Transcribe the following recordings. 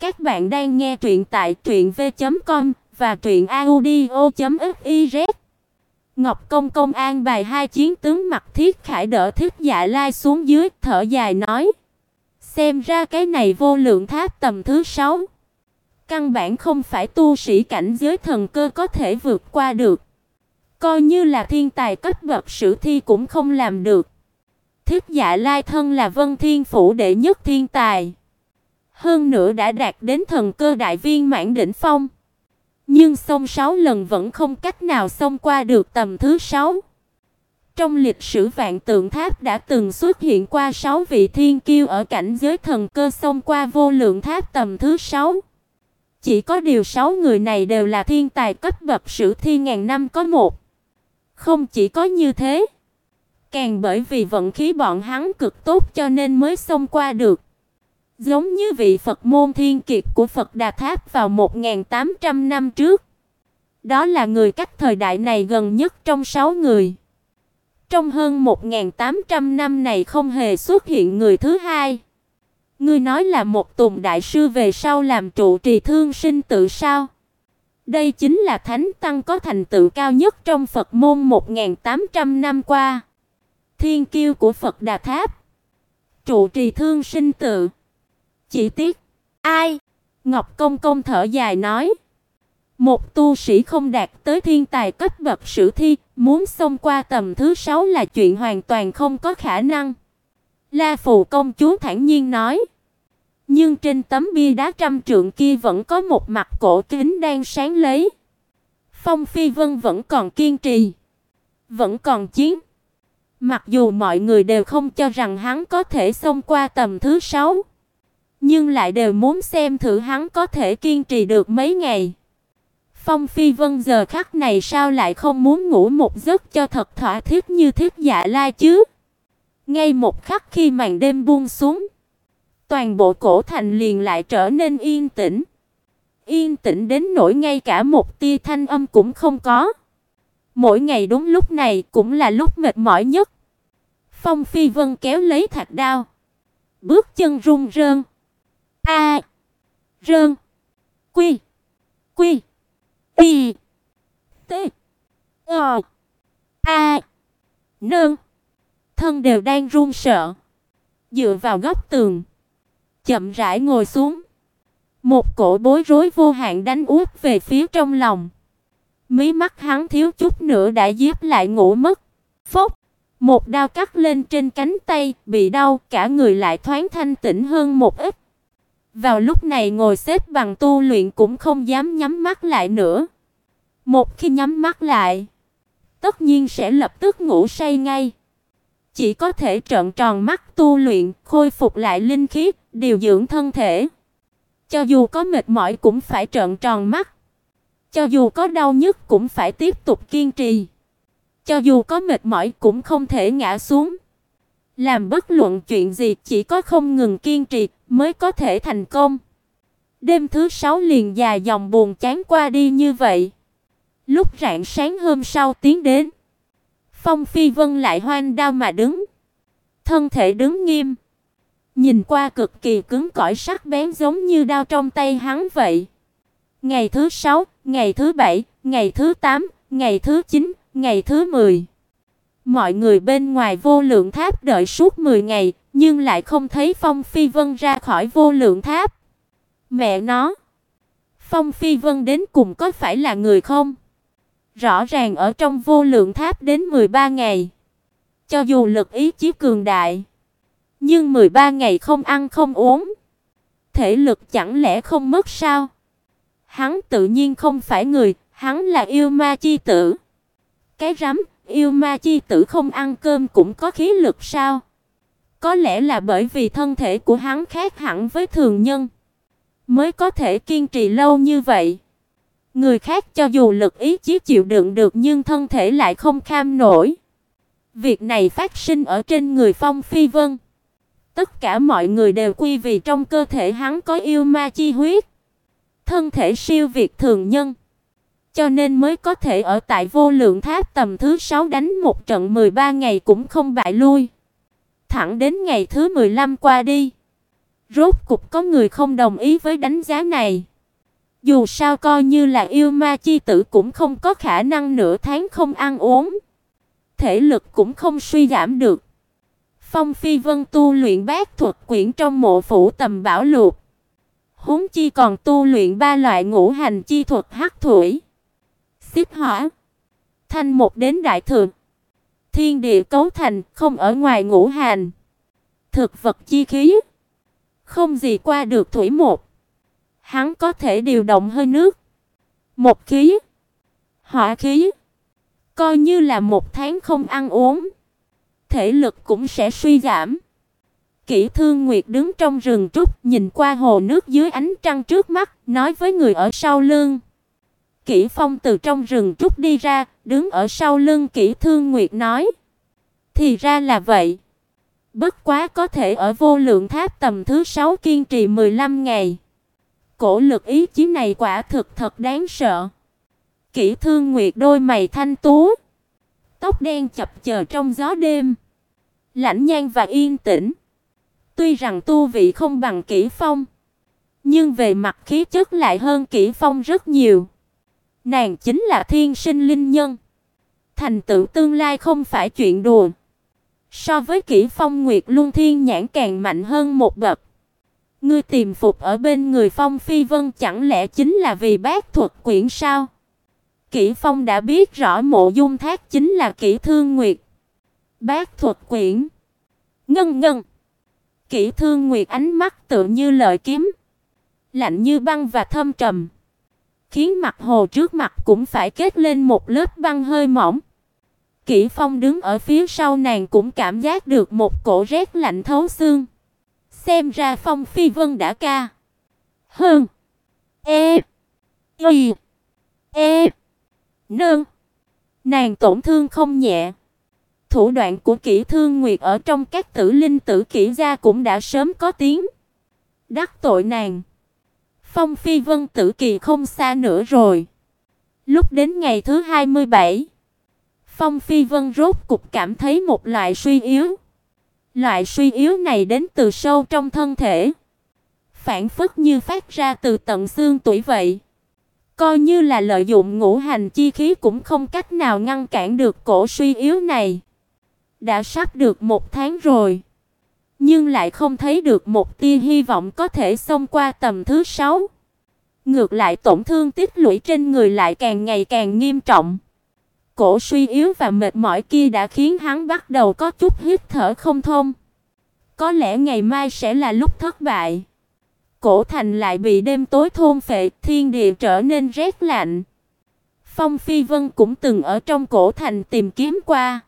Các bạn đang nghe truyện tại truyệnv.com và truyệnaudio.fiz. Ngọc Công công an bài hai chiến tướng mặt thiết khải đỡ thiết dạ lai xuống dưới, thở dài nói: "Xem ra cái này vô lượng tháp tầm thứ sáu căn bản không phải tu sĩ cảnh giới thần cơ có thể vượt qua được. Coi như là thiên tài cấp bậc sử thi cũng không làm được. Thiết Dạ Lai thân là Vân Thiên phủ đệ nhất thiên tài, hơn nữa đã đạt đến thần cơ đại viên mãn đỉnh phong. Nhưng xông 6 lần vẫn không cách nào xông qua được tầm thứ 6. Trong lịch sử vạn tượng tháp đã từng xuất hiện qua 6 vị thiên kiêu ở cảnh giới thần cơ xông qua vô lượng tháp tầm thứ 6. Chỉ có điều 6 người này đều là thiên tài cấp bậc sử thi ngàn năm có một. Không chỉ có như thế, càng bởi vì vận khí bọn hắn cực tốt cho nên mới xông qua được. Giống như vị Phật môn thiên kiệt của Phật Đà Tháp vào 1800 năm trước. Đó là người cách thời đại này gần nhất trong 6 người. Trong hơn 1800 năm này không hề xuất hiện người thứ hai. Ngươi nói là một Tùng đại sư về sau làm trụ trì thương sinh tự sao? Đây chính là thánh tăng có thành tựu cao nhất trong Phật môn 1800 năm qua. Thiên kiêu của Phật Đà Tháp. Trụ trì thương sinh tự. Chỉ tiếc, ai? Ngọc Công công thở dài nói, một tu sĩ không đạt tới thiên tài cấp bậc sử thi, muốn xông qua tầm thứ sáu là chuyện hoàn toàn không có khả năng. La Phù công chúa thản nhiên nói. Nhưng trên tấm bia đá trăm trượng kia vẫn có một mặt cổ kính đang sáng lấy. Phong Phi Vân vẫn còn kiên trì, vẫn còn chiến. Mặc dù mọi người đều không cho rằng hắn có thể xông qua tầm thứ sáu, nhưng lại đều muốn xem thử hắn có thể kiên trì được mấy ngày. Phong Phi Vân giờ khắc này sao lại không muốn ngủ một giấc cho thật thỏa thích như thiết dạ lai chứ? Ngay một khắc khi màn đêm buông xuống, toàn bộ cổ thành liền lại trở nên yên tĩnh. Yên tĩnh đến nỗi ngay cả một tia thanh âm cũng không có. Mỗi ngày đúng lúc này cũng là lúc mệt mỏi nhất. Phong Phi Vân kéo lấy thạch đao, bước chân run run. A. Rơn. Quy. Quy. Y. T. O. A. Nương. Thân đều đang run sợ. Dựa vào góc tường, chậm rãi ngồi xuống. Một cổ bối rối vô hạn đánh úp về phía trong lòng. Mí mắt hắn thiếu chút nữa đã díp lại ngủ mất. Phốc, một đao cắt lên trên cánh tay, bị đau, cả người lại thoáng thanh tĩnh hơn một ít. Vào lúc này ngồi xếp bằng tu luyện cũng không dám nhắm mắt lại nữa. Một khi nhắm mắt lại, tất nhiên sẽ lập tức ngủ say ngay. Chỉ có thể trợn tròn mắt tu luyện, khôi phục lại linh khí, điều dưỡng thân thể. Cho dù có mệt mỏi cũng phải trợn tròn mắt. Cho dù có đau nhức cũng phải tiếp tục kiên trì. Cho dù có mệt mỏi cũng không thể ngã xuống. Làm bất luận chuyện gì chỉ có không ngừng kiên trì mới có thể thành công. Đêm thứ sáu liền dài dòng buồn chán qua đi như vậy. Lúc rạng sáng hôm sau tiến đến, Phong Phi Vân lại hoang đau mà đứng, thân thể đứng nghiêm, nhìn qua cực kỳ cứng cỏi sắc bén giống như đao trong tay hắn vậy. Ngày thứ sáu, ngày thứ bảy, ngày thứ tám, ngày thứ chín, ngày thứ mười Mọi người bên ngoài vô lượng tháp đợi suốt 10 ngày, nhưng lại không thấy Phong Phi Vân ra khỏi vô lượng tháp. Mẹ nó, Phong Phi Vân đến cùng có phải là người không? Rõ ràng ở trong vô lượng tháp đến 13 ngày. Cho dù lực ý chí cường đại, nhưng 13 ngày không ăn không uống, thể lực chẳng lẽ không mất sao? Hắn tự nhiên không phải người, hắn là yêu ma chi tử. Cái rắm, yêu ma chi tử không ăn cơm cũng có khí lực sao? Có lẽ là bởi vì thân thể của hắn khác hẳn với thường nhân, mới có thể kiên trì lâu như vậy. Người khác cho dù lực ý chí chịu đựng được nhưng thân thể lại không kham nổi. Việc này phát sinh ở trên người Phong Phi Vân. Tất cả mọi người đều quy vì trong cơ thể hắn có yêu ma chi huyết. Thân thể siêu việt thường nhân cho nên mới có thể ở tại vô lượng tháp tầm thứ 6 đánh một trận 13 ngày cũng không bại lui. Thẳng đến ngày thứ 15 qua đi, Rốt cục có người không đồng ý với đánh giá này. Dù sao coi như là yêu ma chi tử cũng không có khả năng nửa tháng không ăn uống, thể lực cũng không suy giảm được. Phong Phi Vân tu luyện bát thuật quyển trong mộ phủ tầm bảo lục. Huống chi còn tu luyện ba loại ngũ hành chi thuật hắc thủy, tiếp hỏa, thanh một đến đại thượng. Thiên địa cấu thành không ở ngoài ngũ hành. Thực vật chi khí, không gì qua được thủy một. Hắn có thể điều động hơi nước, một khí, hỏa khí. Coi như là một tháng không ăn uống, thể lực cũng sẽ suy giảm. Kỷ Thương Nguyệt đứng trong rừng trúc, nhìn qua hồ nước dưới ánh trăng trước mắt, nói với người ở sau lưng. Kỷ Phong từ trong rừng trúc đi ra, đứng ở sau lưng Kỷ Thương Nguyệt nói: "Thì ra là vậy. Bất quá có thể ở vô lượng tháp tầm thứ 6 kiên trì 15 ngày. Cổ lực ý chí này quả thực thật đáng sợ." Kỷ Thương Nguyệt đôi mày thanh tú, tóc đen chập chờn trong gió đêm, lãnh nhan và yên tĩnh. Tuy rằng tu vị không bằng Kỷ Phong, nhưng về mặt khí chất lại hơn Kỷ Phong rất nhiều. Nàng chính là thiên sinh linh nhân. Thành tựu tương lai không phải chuyện đùa. So với Kỷ Phong Nguyệt Luân Thiên nhãn càng mạnh hơn một bậc. Ngươi tìm phục ở bên người Phong Phi Vân chẳng lẽ chính là vì bác thuật quyển sao? Kỷ Phong đã biết rõ Mộ Dung Thác chính là Kỷ Thương Nguyệt. Bác thuật quyển. Ngân ngân. Kỷ Thương Nguyệt ánh mắt tựa như lợi kiếm, lạnh như băng và thâm trầm, khiến mặt hồ trước mặt cũng phải kết lên một lớp băng hơi mỏng. Kỷ Phong đứng ở phía sau nàng cũng cảm giác được một cổ rét lạnh thấu xương. Xem ra Phong Phi Vân đã ca. Hơn. E. Y. E. Nương. Nàng tổn thương không nhẹ. Thủ đoạn của Kỷ Thương Nguyệt ở trong các tử linh tử kỹ gia cũng đã sớm có tiếng. Đắc tội nàng. Phong Phi Vân tử kỳ không xa nữa rồi. Lúc đến ngày thứ 27, Phong Phi Vân rốt cục cảm thấy một loại suy yếu. Loại suy yếu này đến từ sâu trong thân thể, phản phất như phát ra từ tận xương tủy vậy. Coi như là lợi dụng ngũ hành chi khí cũng không cách nào ngăn cản được cổ suy yếu này. Đã sắp được một tháng rồi, nhưng lại không thấy được một tia hy vọng có thể xông qua tầm thứ sáu. Ngược lại tổn thương tích lũy trên người lại càng ngày càng nghiêm trọng. Cổ suy yếu và mệt mỏi kia đã khiến hắn bắt đầu có chút hít thở không thông. Có lẽ ngày mai sẽ là lúc thất bại. Cổ thành lại bị đêm tối thôn phệ, thiên địa trở nên rét lạnh. Phong Phi Vân cũng từng ở trong cổ thành tìm kiếm qua,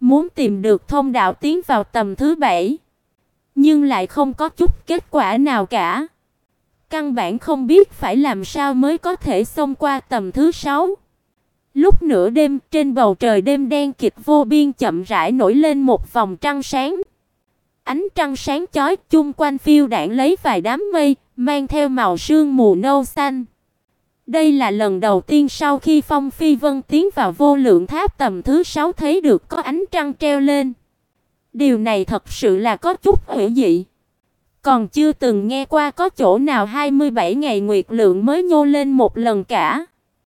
muốn tìm được thông đạo tiến vào tầm thứ bảy, nhưng lại không có chút kết quả nào cả. Căn bản không biết phải làm sao mới có thể xông qua tầm thứ sáu. Lúc nửa đêm, trên bầu trời đêm đen kịt vô biên chậm rãi nổi lên một vòng trăng sáng. Ánh trăng sáng chói, chung quanh phiêu đạn lấy vài đám mây, mang theo màu sương mù nâu xanh. Đây là lần đầu tiên sau khi Phong Phi Vân tiến vào vô lượng tháp tầm thứ 6 thấy được có ánh trăng treo lên. Điều này thật sự là có chút hủy dị. Còn chưa từng nghe qua có chỗ nào 27 ngày nguyệt lượng mới nhô lên một lần cả.